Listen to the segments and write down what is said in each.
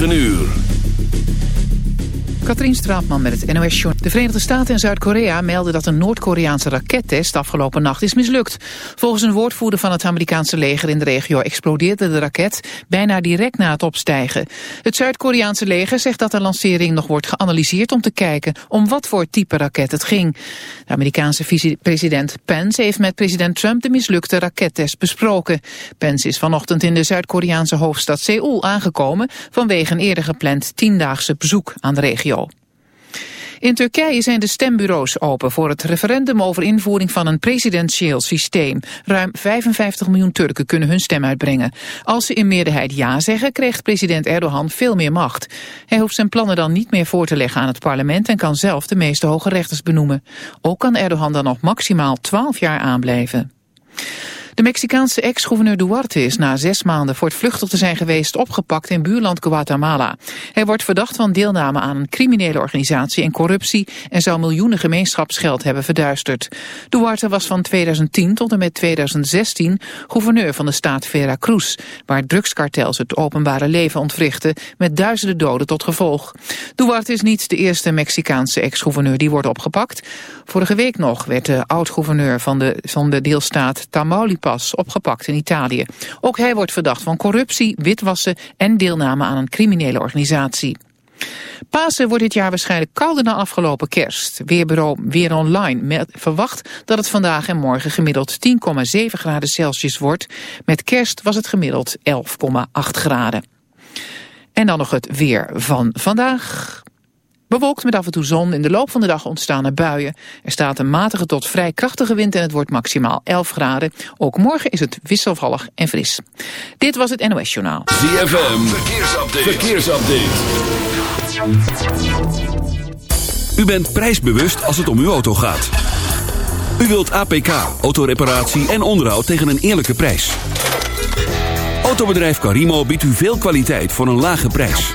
9 uur. Katrien Straatman met het nos -journal. De Verenigde Staten en Zuid-Korea melden dat een Noord-Koreaanse rakettest afgelopen nacht is mislukt. Volgens een woordvoerder van het Amerikaanse leger in de regio explodeerde de raket bijna direct na het opstijgen. Het Zuid-Koreaanse leger zegt dat de lancering nog wordt geanalyseerd om te kijken om wat voor type raket het ging. De Amerikaanse president Pence heeft met president Trump de mislukte rakettest besproken. Pence is vanochtend in de Zuid-Koreaanse hoofdstad Seoul aangekomen vanwege een eerder gepland tiendaagse bezoek aan de regio. In Turkije zijn de stembureaus open voor het referendum over invoering van een presidentieel systeem. Ruim 55 miljoen Turken kunnen hun stem uitbrengen. Als ze in meerderheid ja zeggen, krijgt president Erdogan veel meer macht. Hij hoeft zijn plannen dan niet meer voor te leggen aan het parlement en kan zelf de meeste hoge rechters benoemen. Ook kan Erdogan dan nog maximaal 12 jaar aanblijven. De Mexicaanse ex-gouverneur Duarte is na zes maanden voortvluchtig te zijn geweest opgepakt in buurland Guatemala. Hij wordt verdacht van deelname aan een criminele organisatie en corruptie en zou miljoenen gemeenschapsgeld hebben verduisterd. Duarte was van 2010 tot en met 2016 gouverneur van de staat Veracruz, waar drugskartels het openbare leven ontwrichten met duizenden doden tot gevolg. Duarte is niet de eerste Mexicaanse ex-gouverneur die wordt opgepakt. Vorige week nog werd de oud-gouverneur van de, van de deelstaat Tamaulipas opgepakt in Italië. Ook hij wordt verdacht van corruptie, witwassen en deelname aan een criminele organisatie. Pasen wordt dit jaar waarschijnlijk kouder dan afgelopen kerst. Weerbureau Weer Online verwacht dat het vandaag en morgen gemiddeld 10,7 graden Celsius wordt. Met kerst was het gemiddeld 11,8 graden. En dan nog het weer van vandaag. Bewolkt met af en toe zon. In de loop van de dag ontstaan er buien. Er staat een matige tot vrij krachtige wind en het wordt maximaal 11 graden. Ook morgen is het wisselvallig en fris. Dit was het NOS Journaal. ZFM, verkeersupdate. verkeersupdate. U bent prijsbewust als het om uw auto gaat. U wilt APK, autoreparatie en onderhoud tegen een eerlijke prijs. Autobedrijf Carimo biedt u veel kwaliteit voor een lage prijs.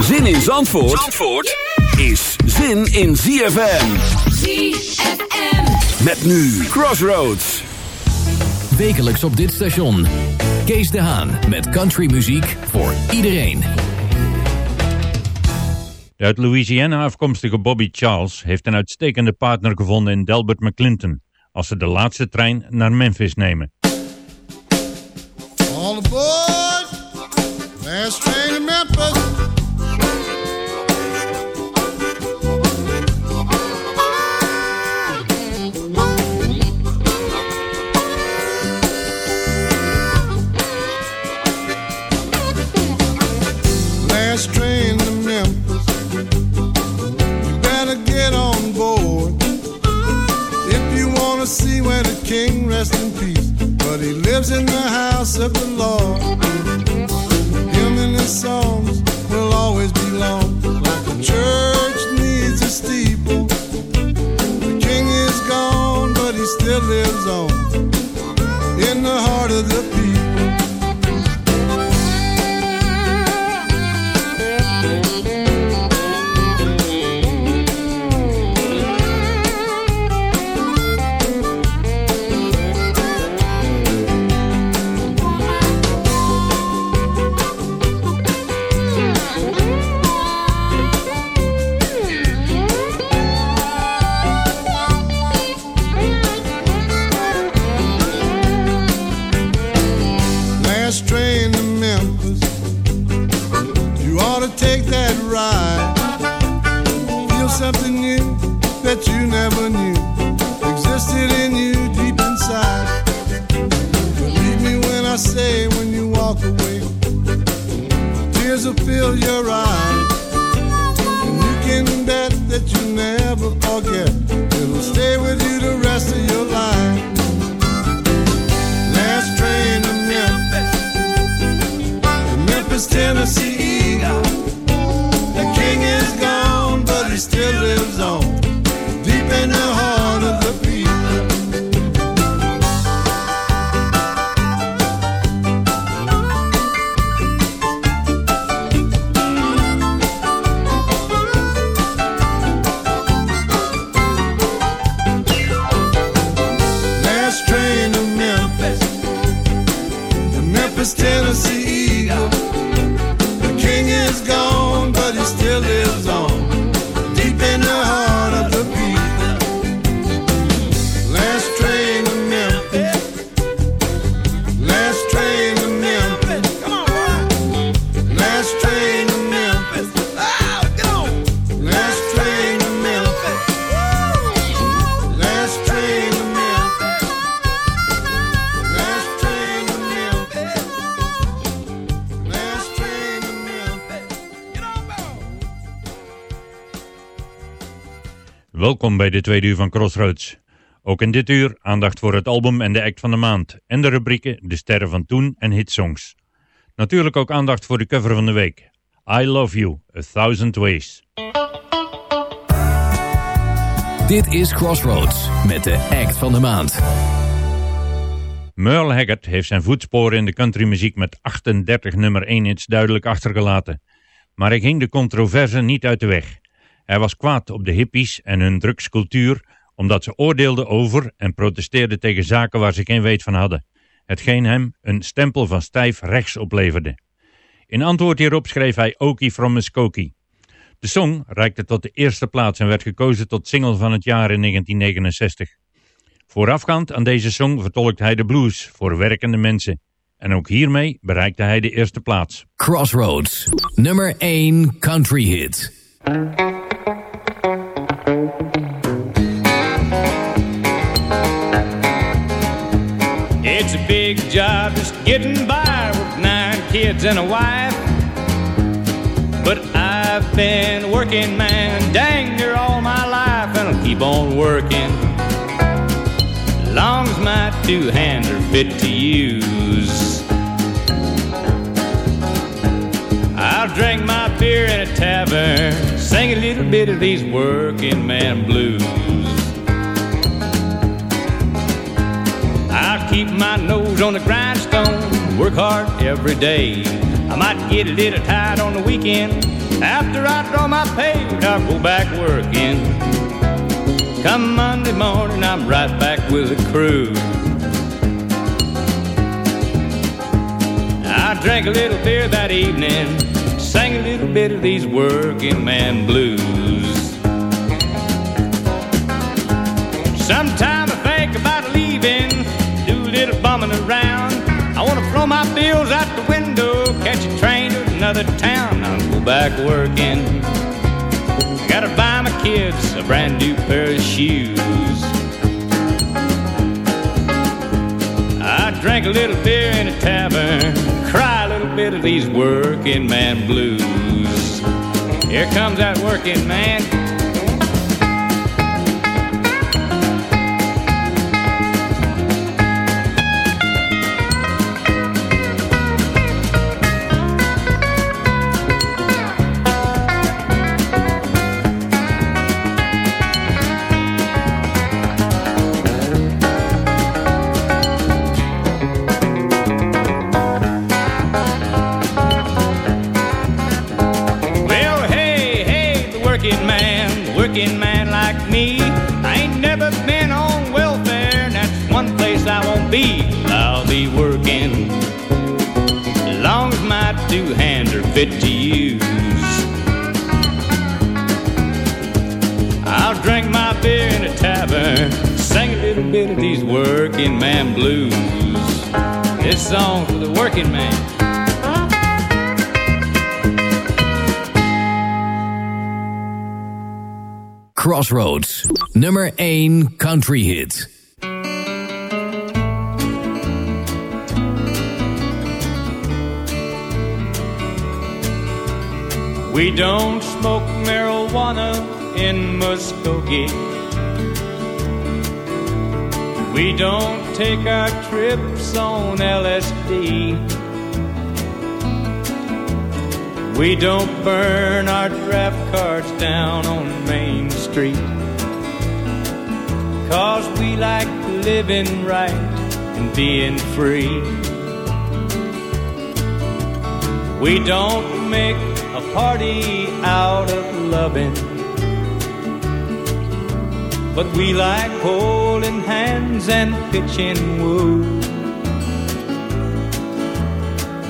Zin in Zandvoort, Zandvoort is zin in ZFM. ZFM. Met nu Crossroads. Wekelijks op dit station. Kees de Haan met countrymuziek voor iedereen. De uit Louisiana afkomstige Bobby Charles heeft een uitstekende partner gevonden in Delbert McClinton... als ze de laatste trein naar Memphis nemen. All aboard! Train to Memphis! last train to Memphis. You better get on board if you want to see where the king rests in peace. But he lives in the house of the Lord. Still lives on. In the heart of the people. Will fill your bij de tweede uur van Crossroads. Ook in dit uur aandacht voor het album en de act van de maand. En de rubrieken De Sterren van Toen en Hitsongs. Natuurlijk ook aandacht voor de cover van de week. I Love You, A Thousand Ways. Dit is Crossroads met de act van de maand. Merle Haggard heeft zijn voetsporen in de countrymuziek met 38 nummer 1 hits duidelijk achtergelaten. Maar hij ging de controverse niet uit de weg. Hij was kwaad op de hippies en hun drugscultuur omdat ze oordeelden over en protesteerden tegen zaken waar ze geen weet van hadden. Hetgeen hem een stempel van stijf rechts opleverde. In antwoord hierop schreef hij Okie from Muskogee. De song reikte tot de eerste plaats en werd gekozen tot single van het jaar in 1969. Voorafgaand aan deze song vertolkt hij de blues voor werkende mensen. En ook hiermee bereikte hij de eerste plaats. Crossroads, nummer 1 country hit. It's a big job just getting by with nine kids and a wife. But I've been working, man, dang near all my life, and I'll keep on working. Long as my two hands are fit to use. I'll drink my beer in a tavern, sing a little bit of these working man blues. I'll keep my nose on the grindstone, work hard every day. I might get a little tired on the weekend. After I draw my pay, I'll go back working. Come Monday morning, I'm right back with the crew. I drank a little beer that evening, bit of these working man blues. Sometime I think about leaving, do a little bumming around. I want to throw my bills out the window, catch a train to another town. I'll go back working. Gotta buy my kids a brand new pair of shoes. I drank a little beer in a tavern, little bit of these working man blues. Here comes that working man. Two fit to use. I'll drink my beer in a tavern, sing a little bit of these working man blues. This for the working man. Crossroads, nummer 1 country hit. We don't smoke marijuana in Muskogee. We don't take our trips on LSD. We don't burn our draft cards down on Main Street. Cause we like living right and being free. We don't make party out of loving. But we like holding hands and pitching wood.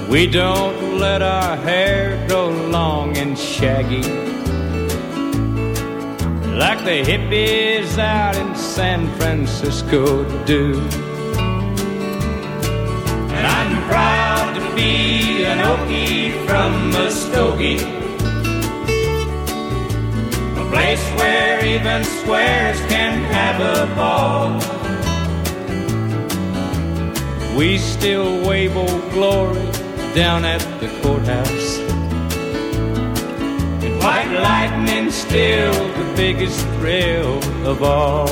We don't let our hair grow long and shaggy like the hippies out in San Francisco do. Be an Okie from Muskogee, a place where even squares can have a ball. We still wave old glory down at the courthouse. And white lightning still the biggest thrill of all.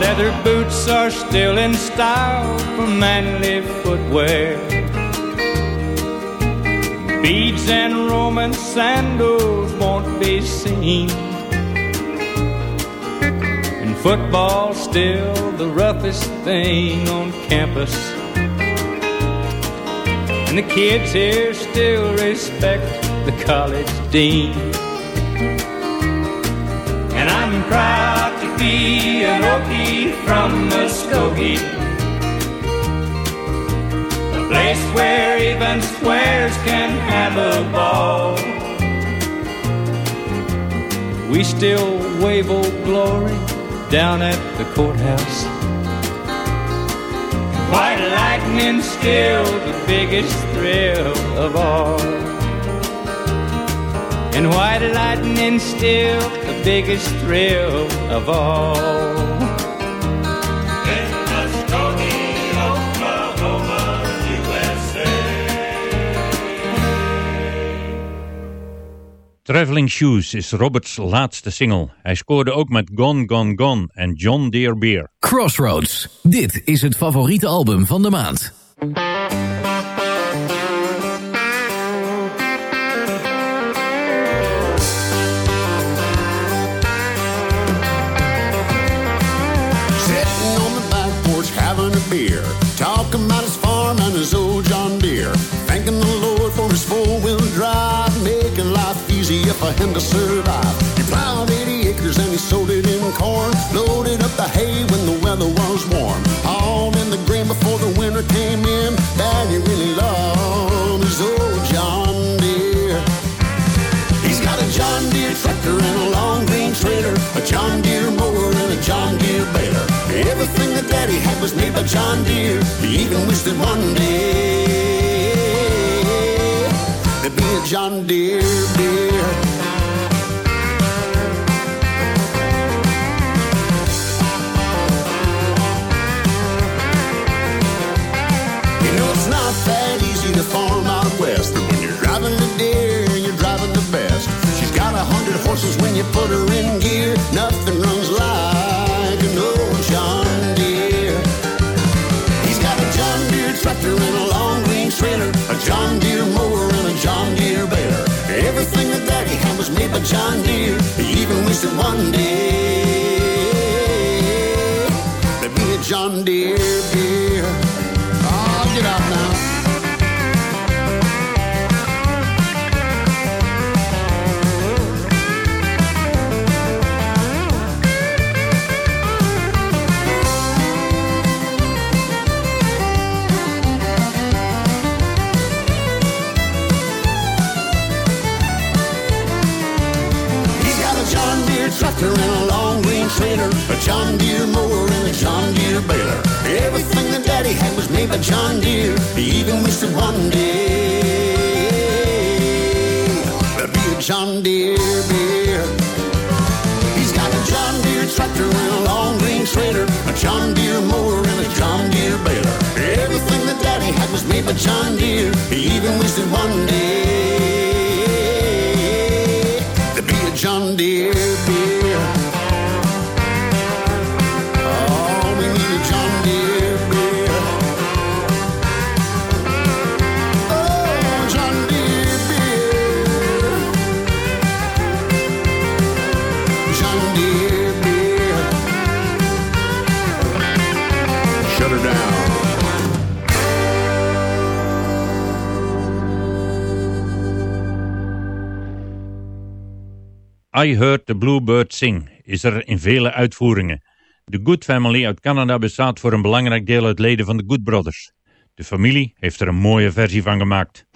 Leather boots are still in style for manly footwear. Beads and Roman sandals won't be seen. And football's still the roughest thing on campus. And the kids here still respect the college dean. And I'm proud be an Okie from Muskogee. A place where even squares can have a ball. We still wave old glory down at the courthouse. White lightning still the biggest thrill of all. And white lightning still biggest thrill of all. Traveling Shoes is Roberts laatste single. Hij scoorde ook met Gone Gone Gone en John Deere Beer. Crossroads. Dit is het favoriete album van de maand. Deere. Thanking the Lord for his four-wheel drive, making life easier for him to survive. He plowed 80 acres and he sowed it in corn, loaded up the hay when the weather was warm. All in the grain before the winter came in. Daddy really loved his old John Deere. He's got a John Deere tractor and a long green trailer, a John Deere mower and a John Deere baler. Everything that Daddy had was made by John Deere. He even wished that one day John Deere beer. You know it's not that easy to farm out west, but when you're driving the Deere, you're driving the best. She's got a hundred horses when you put her in gear. Nothing By John Deere. He even wished that one day a John Deere, even wished that one day there'd be a John Deere beer. He's got a John Deere tractor and a long green trailer, a John Deere mower and a John Deere baler. Everything that Daddy had was made by John Deere. He even wished that one day there'd be a John Deere beer. I Heard the Bluebird Sing is er in vele uitvoeringen. De Good Family uit Canada bestaat voor een belangrijk deel uit leden van de Good Brothers. De familie heeft er een mooie versie van gemaakt.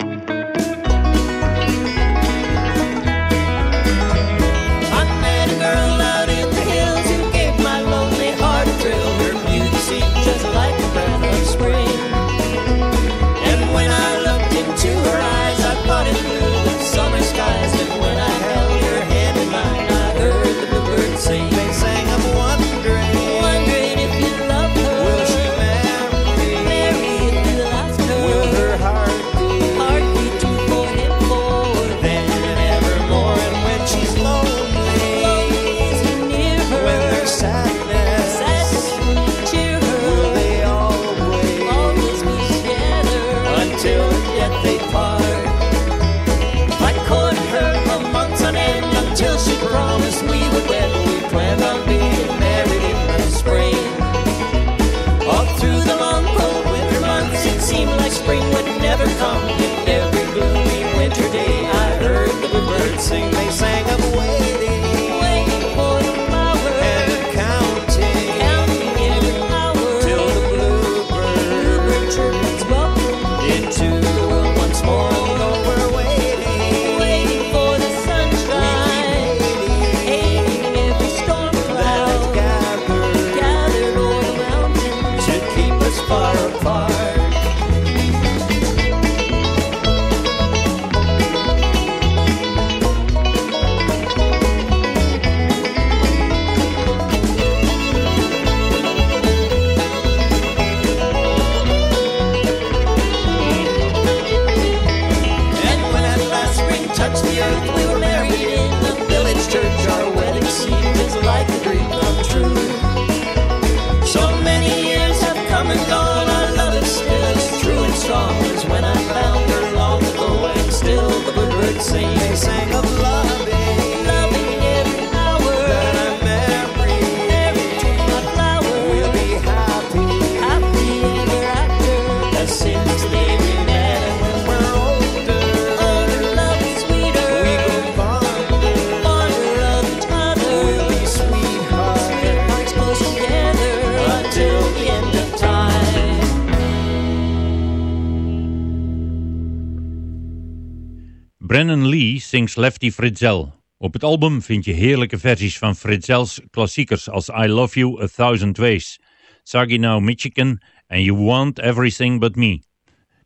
Lefty Fritzel. Op het album vind je heerlijke versies van Fritzels klassiekers als I Love You A Thousand Ways, Saginaw nou Michigan en You Want Everything But Me.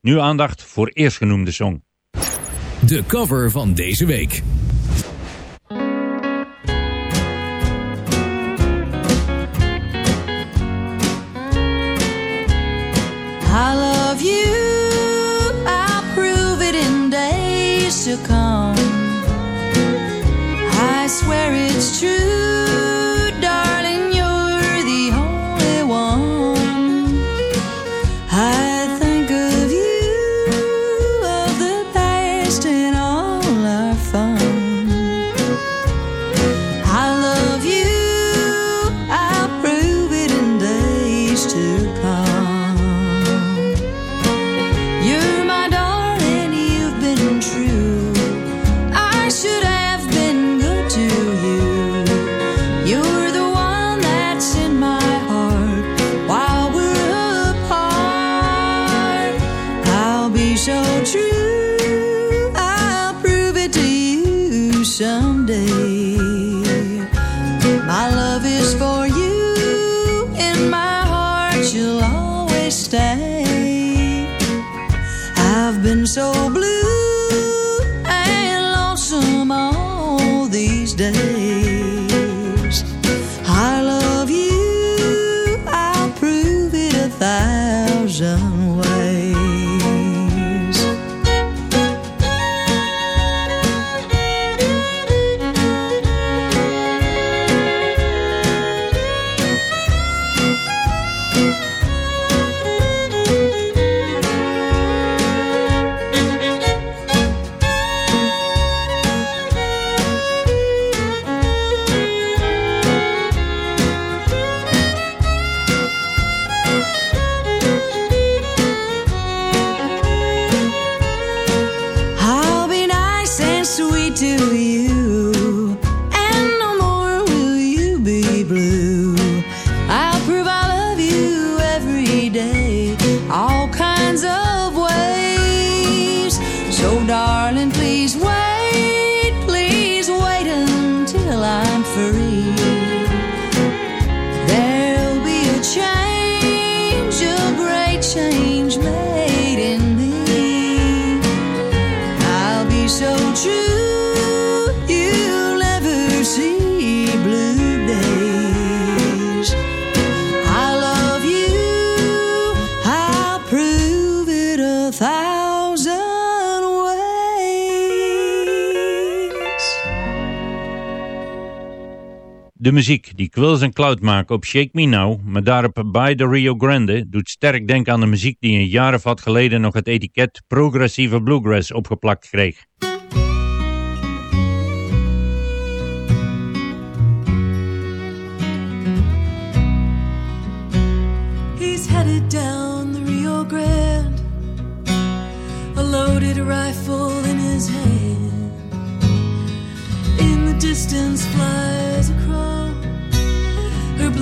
Nu aandacht voor eerstgenoemde song. De cover van deze week. I love you, I'll prove it in days to come. De muziek die Quills en Cloud maken op Shake Me Now, maar daarop By the Rio Grande, doet sterk denken aan de muziek die een jaar of wat geleden nog het etiket progressieve bluegrass opgeplakt kreeg. He's headed down the Rio Grande, a loaded rifle in his hand. In the distance flies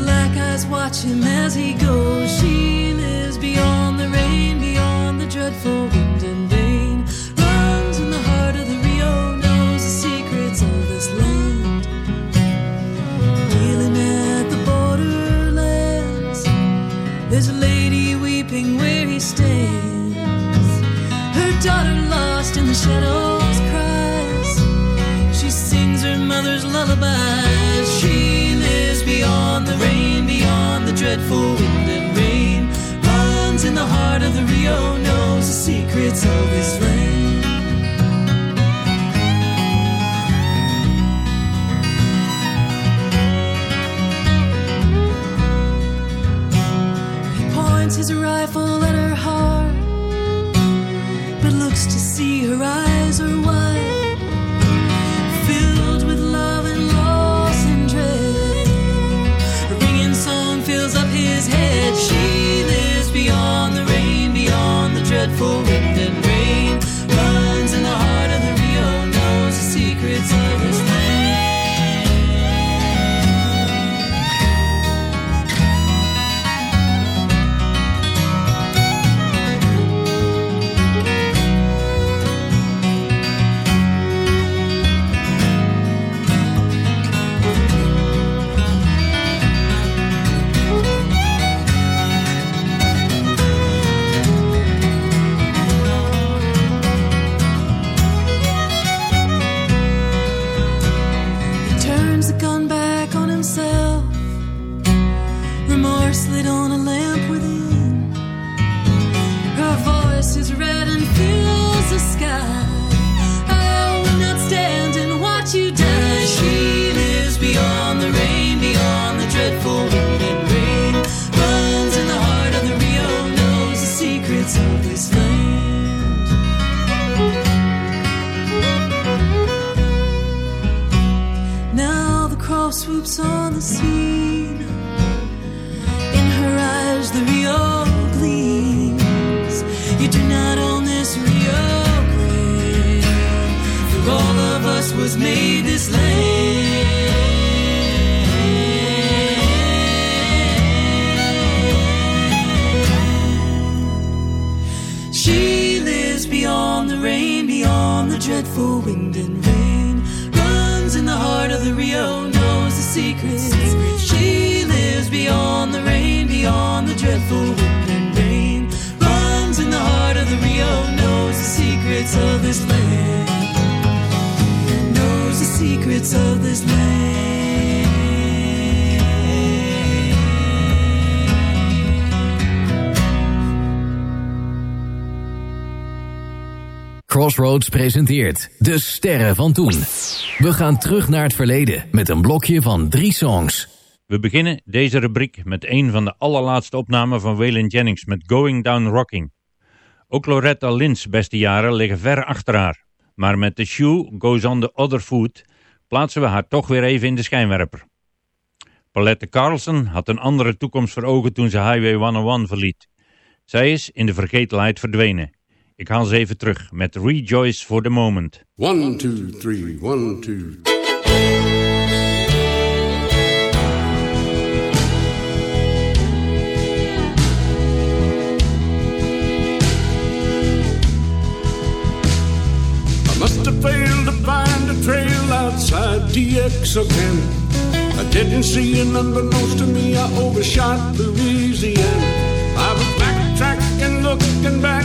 black eyes watch him as he goes. She lives beyond the rain, beyond the dreadful wind and rain. Runs in the heart of the Rio, knows the secrets of this land. Dealing at the borderlands. There's a lady weeping where he stands. Her daughter lost in the shadows cries. She sings her mother's lullabies. Dreadful wind and rain. Runs in the heart of the Rio, knows the secrets of this land. Wind and Crossroads presenteert De Sterren van Toen. We gaan terug naar het verleden met een blokje van drie songs. We beginnen deze rubriek met een van de allerlaatste opnamen van Waylon Jennings met Going Down Rocking. Ook Loretta Lynn's beste jaren liggen ver achter haar. Maar met The Shoe Goes on the Other Foot plaatsen we haar toch weer even in de schijnwerper. Paulette Carlson had een andere toekomst voor ogen toen ze Highway 101 verliet. Zij is in de vergetelheid verdwenen. Ik haal ze even terug met Rejoice for the Moment. One, two, three, one, two. I must have failed to find a trail outside DX again. I didn't see it unbeknownst to me, I overshot Louisiana. I was backtracking, looking back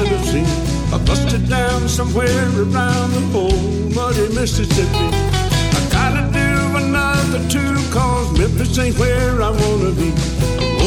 somewhere around the old muddy Mississippi. I gotta do another two, cause Memphis ain't where I wanna be.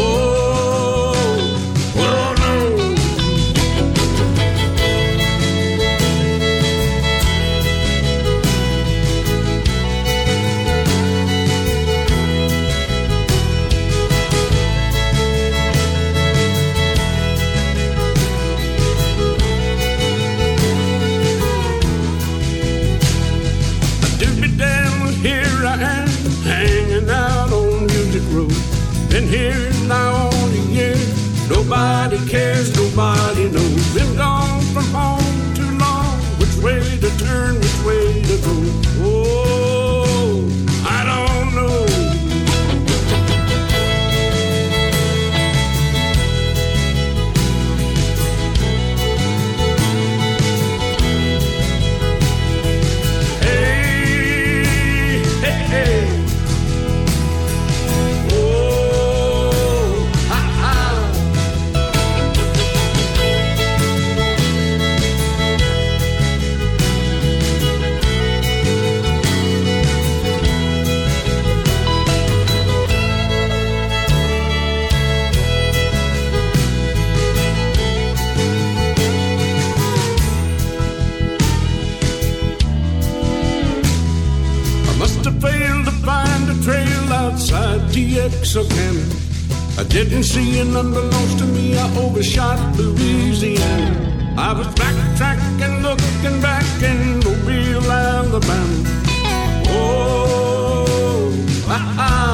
DX again. I didn't see an unbeknownst to me, I overshot Louisiana. I was backtracking, looking back in Mobile, Alabama. Oh, ah. I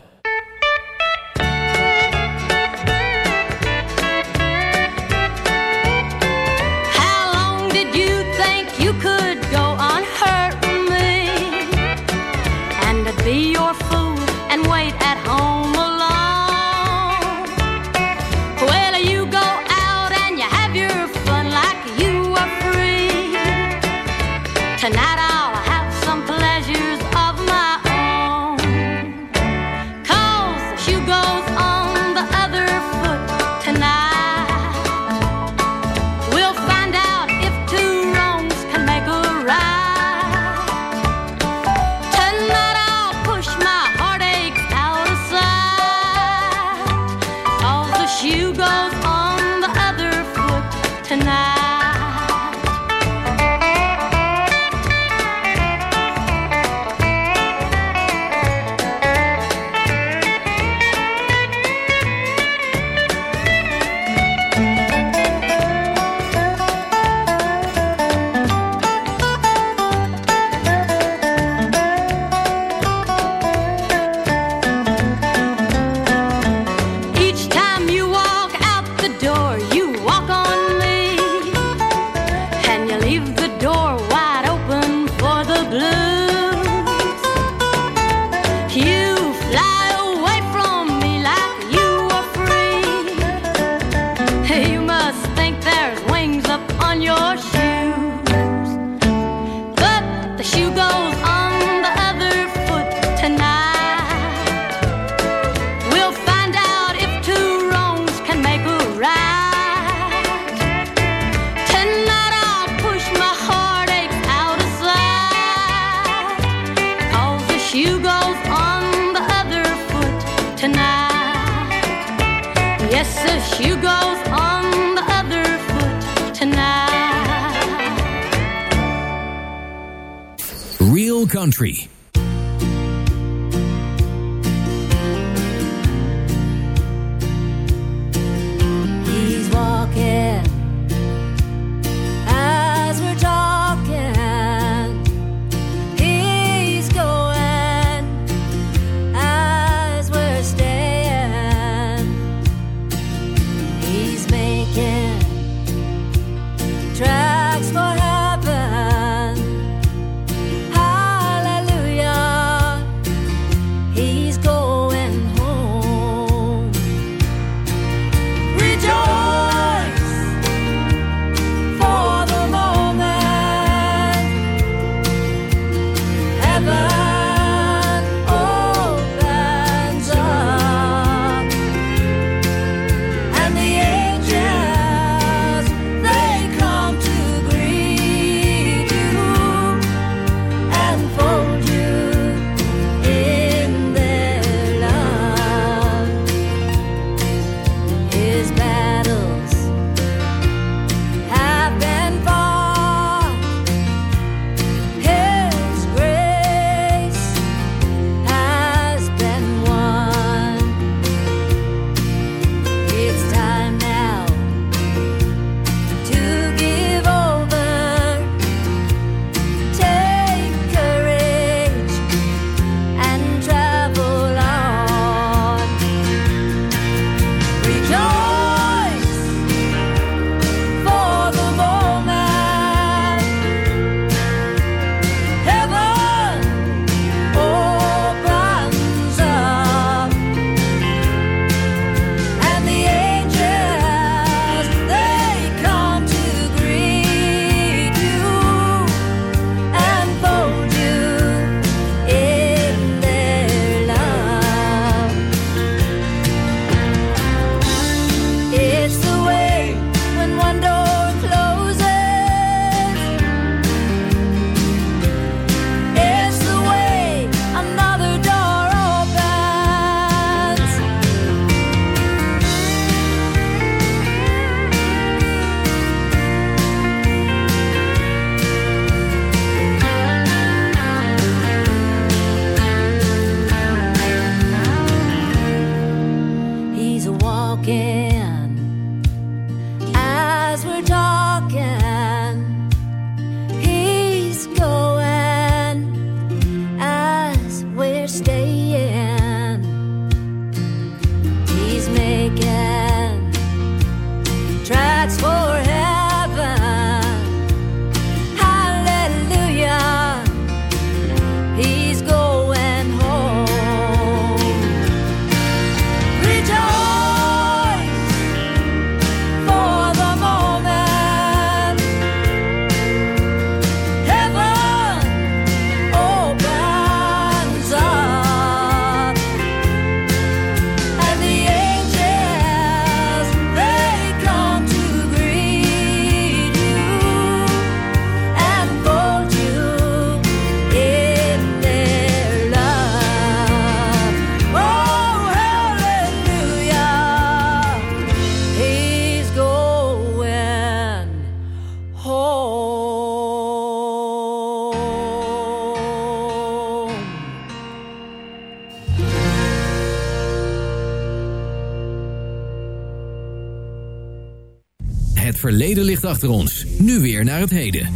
achter ons. Nu weer naar het heden.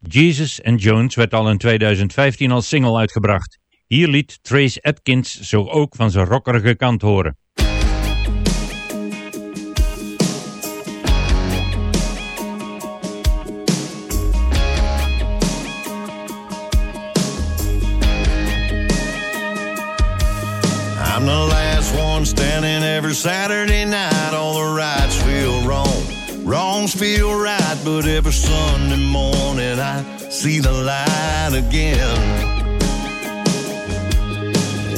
Jesus and Jones werd al in 2015 als single uitgebracht. Hier liet Trace Atkins zo ook van zijn rockerige kant horen. I'm the last one standing every Saturday night. All the wrong, wrongs feel right. But every Sunday morning I see the light again.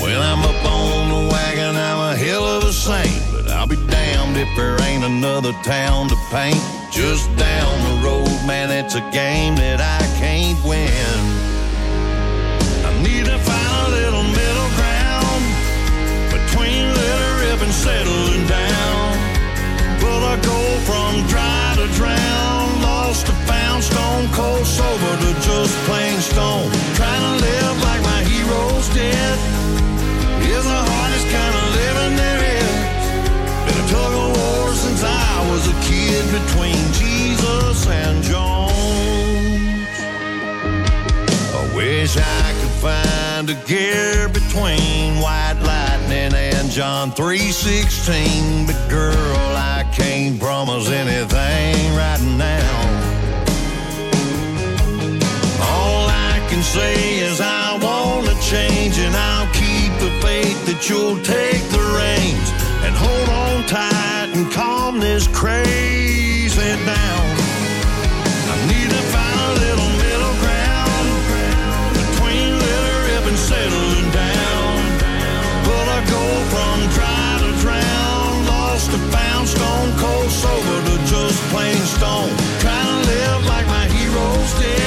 When I'm up on the wagon, I'm a hell of a saint. But I'll be damned if there ain't another town to paint. Just down the road, man, it's a game that I can't win. I need to find a little middle ground between little rip and settling down. Will I go from dry to drown? Lost to found, stone cold sober to just plain stone. Trying to live like my heroes did is the hardest kind of living there is. Been a tug of war since I was a kid between Jesus and Jones. I wish I could find a gear between white lightning and John 3:16, but girl, I can't promise anything right now. All I can say is I wanna change, and I'll keep the faith that you'll take the reins and hold on tight and calm this crazy down. Plain stone. Trying to live like my heroes did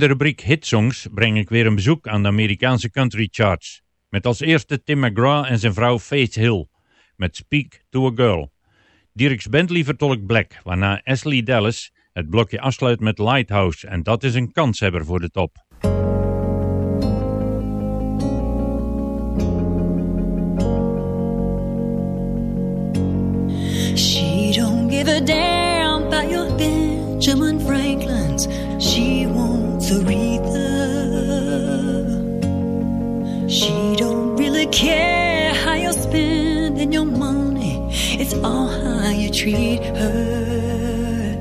de rubriek Hitsongs breng ik weer een bezoek aan de Amerikaanse country charts. Met als eerste Tim McGraw en zijn vrouw Faith Hill met Speak to a Girl. Dirks Bentley vertolkt Black, waarna Ashley Dallas het blokje afsluit met Lighthouse en dat is een kanshebber voor de top. She don't give a damn about your. Aretha. She don't really care how you're spending your money. It's all how you treat her.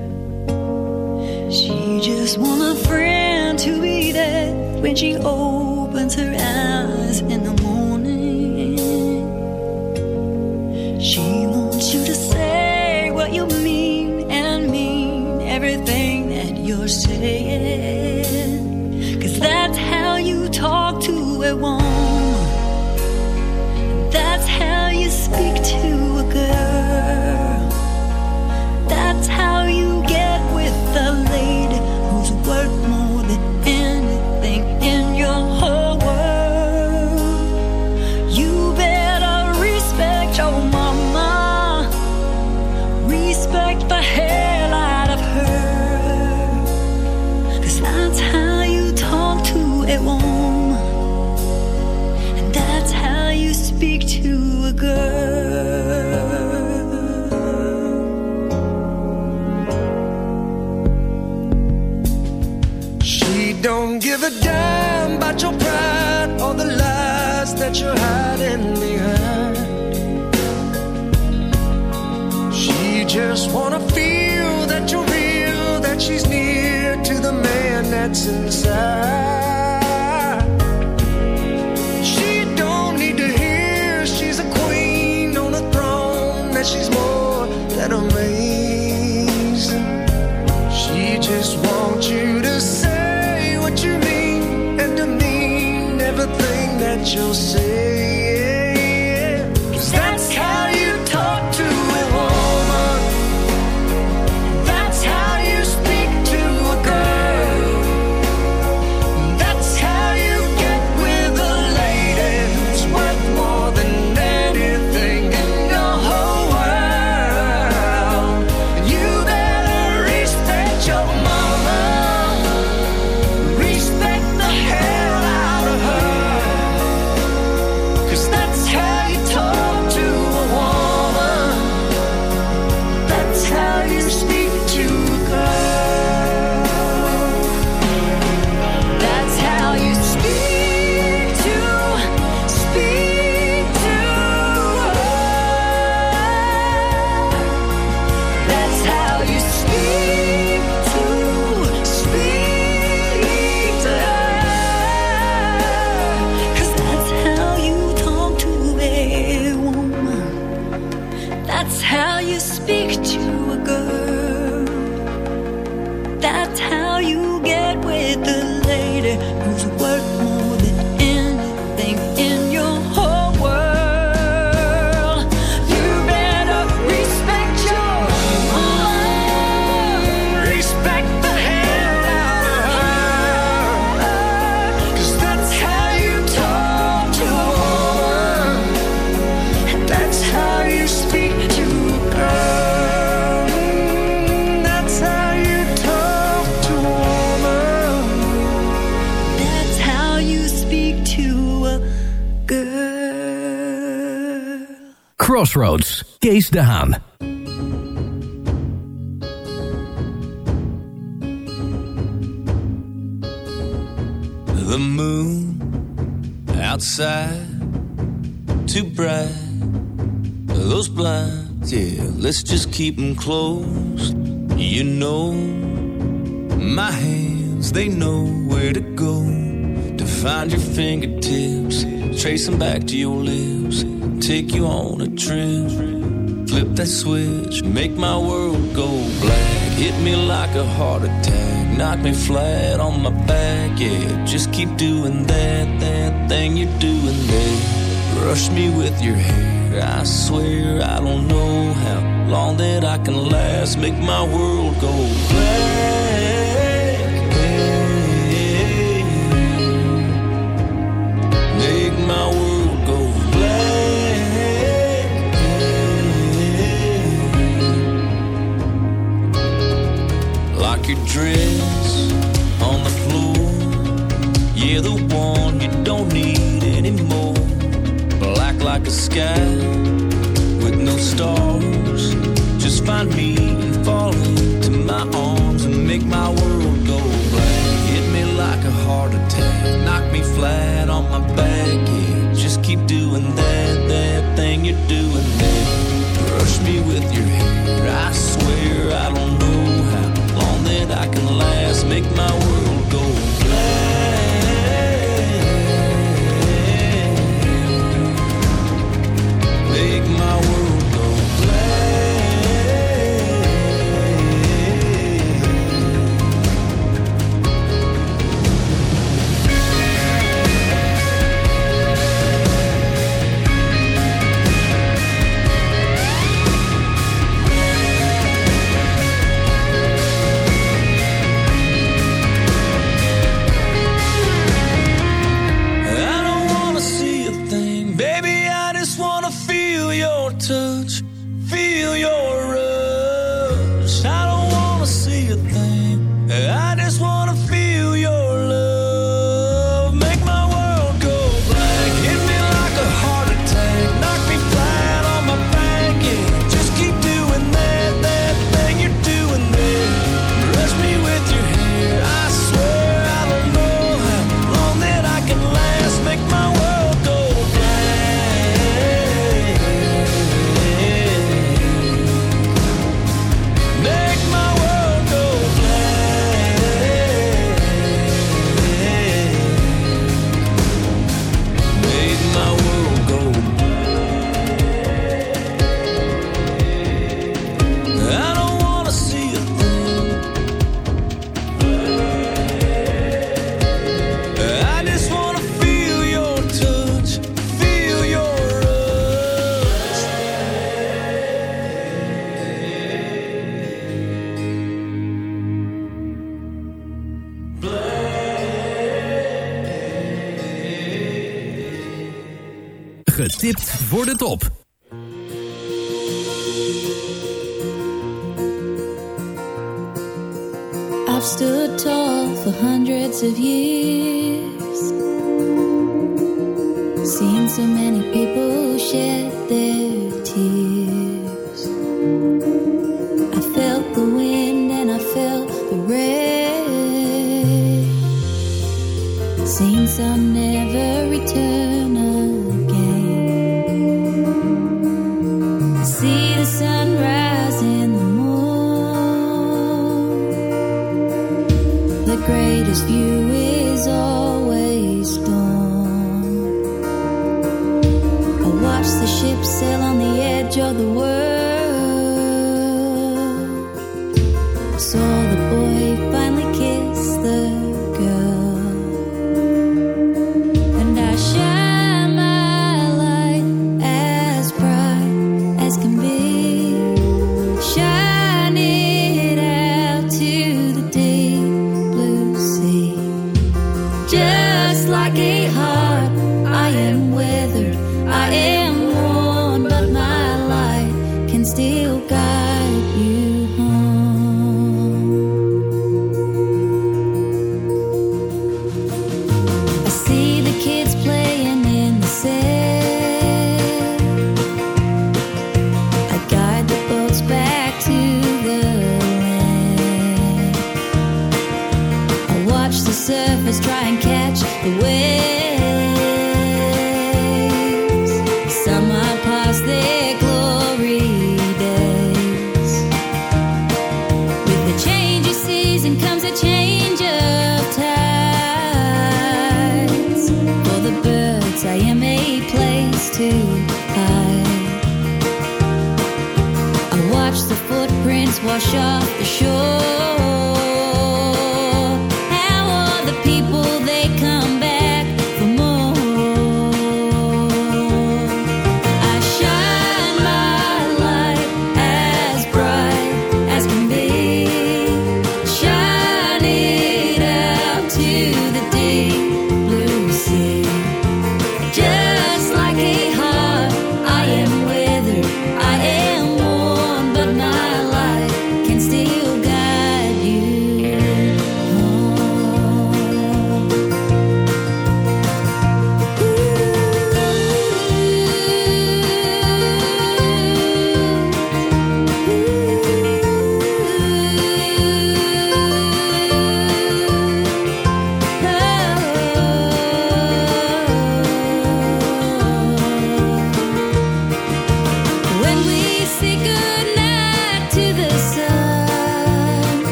She just want a friend to be there when she opens her eyes everything that Crossroads, Kees de Haan. The moon outside, too bright. Those blinds, yeah, let's just keep them closed. You know, my hands, they know where to go to find your fingertips, them back to your lips, take you on a trip. Flip that switch, make my world go black. Hit me like a heart attack, knock me flat on my back. Yeah, just keep doing that, that thing you're doing there. Rush me with your hair, I swear I don't know how long that I can last. Make my world go black. Dress on the floor. Yeah, the one you don't need anymore. Black like a sky with no stars. Just find me and fall into my arms and make my world go black. Hit me like a heart attack, knock me flat on my back. Yeah, just keep doing that, that thing you're doing there. Brush me with your hair. I swear I don't Make my world staat op. I've stood tall for hundreds of years. Seen so many people shed their tears. I felt the wind and I felt the rain. Seen some never return view is always. I watch the ship sail on the edge of the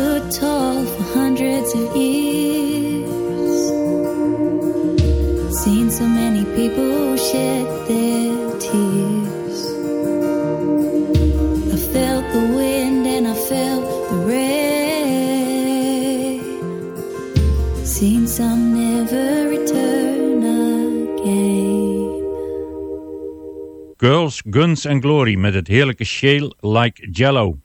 stood tall for hundreds of years. Seen so many people shed their tears. I felt the wind and I felt the rain. Seen some never return again. Girls, Guns and Glory met het heerlijke Shale Like Jello.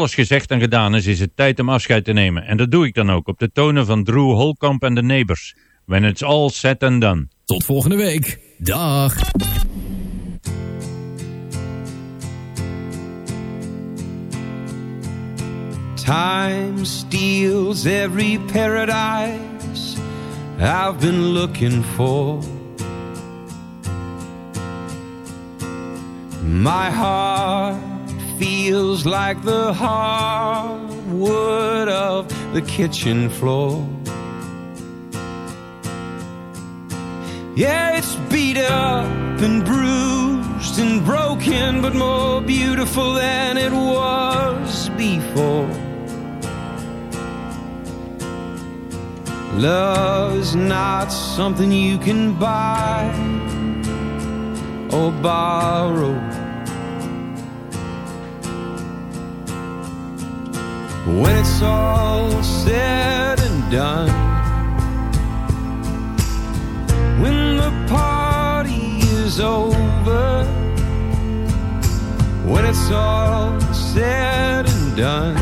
Alles gezegd en gedaan is, is het tijd om afscheid te nemen. En dat doe ik dan ook op de tonen van Drew Holkamp en de Neighbors. When it's all said and done. Tot volgende week. Dag. Time steals every paradise I've been looking for. My heart feels like the hardwood of the kitchen floor. Yeah, it's beat up and bruised and broken, but more beautiful than it was before. Love is not something you can buy or borrow. When it's all said and done, when the party is over, when it's all said and done,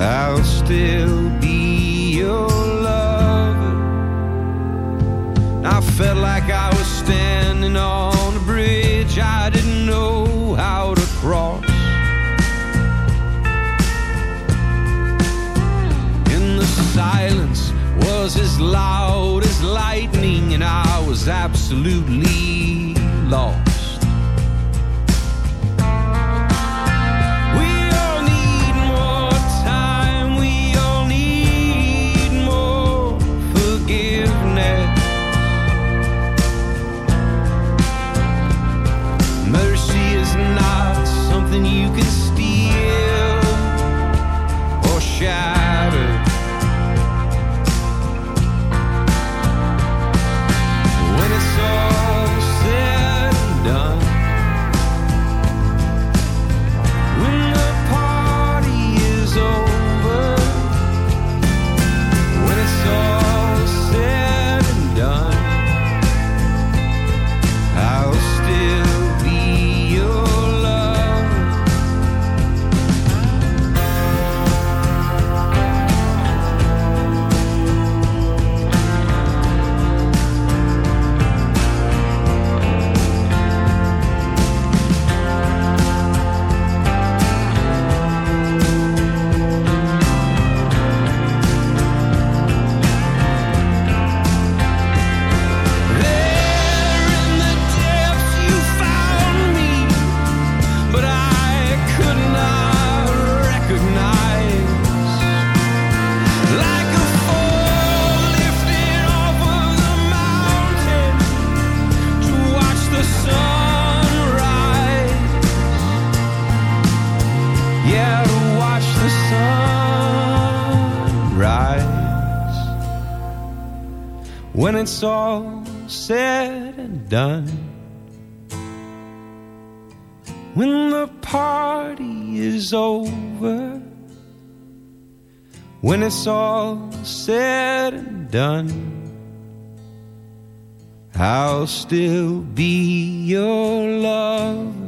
I'll still be your lover. I felt like I was standing on a bridge I didn't know how to cross. Silence was as loud as lightning, and I was absolutely lost. It's all said and done. When the party is over, when it's all said and done, I'll still be your lover.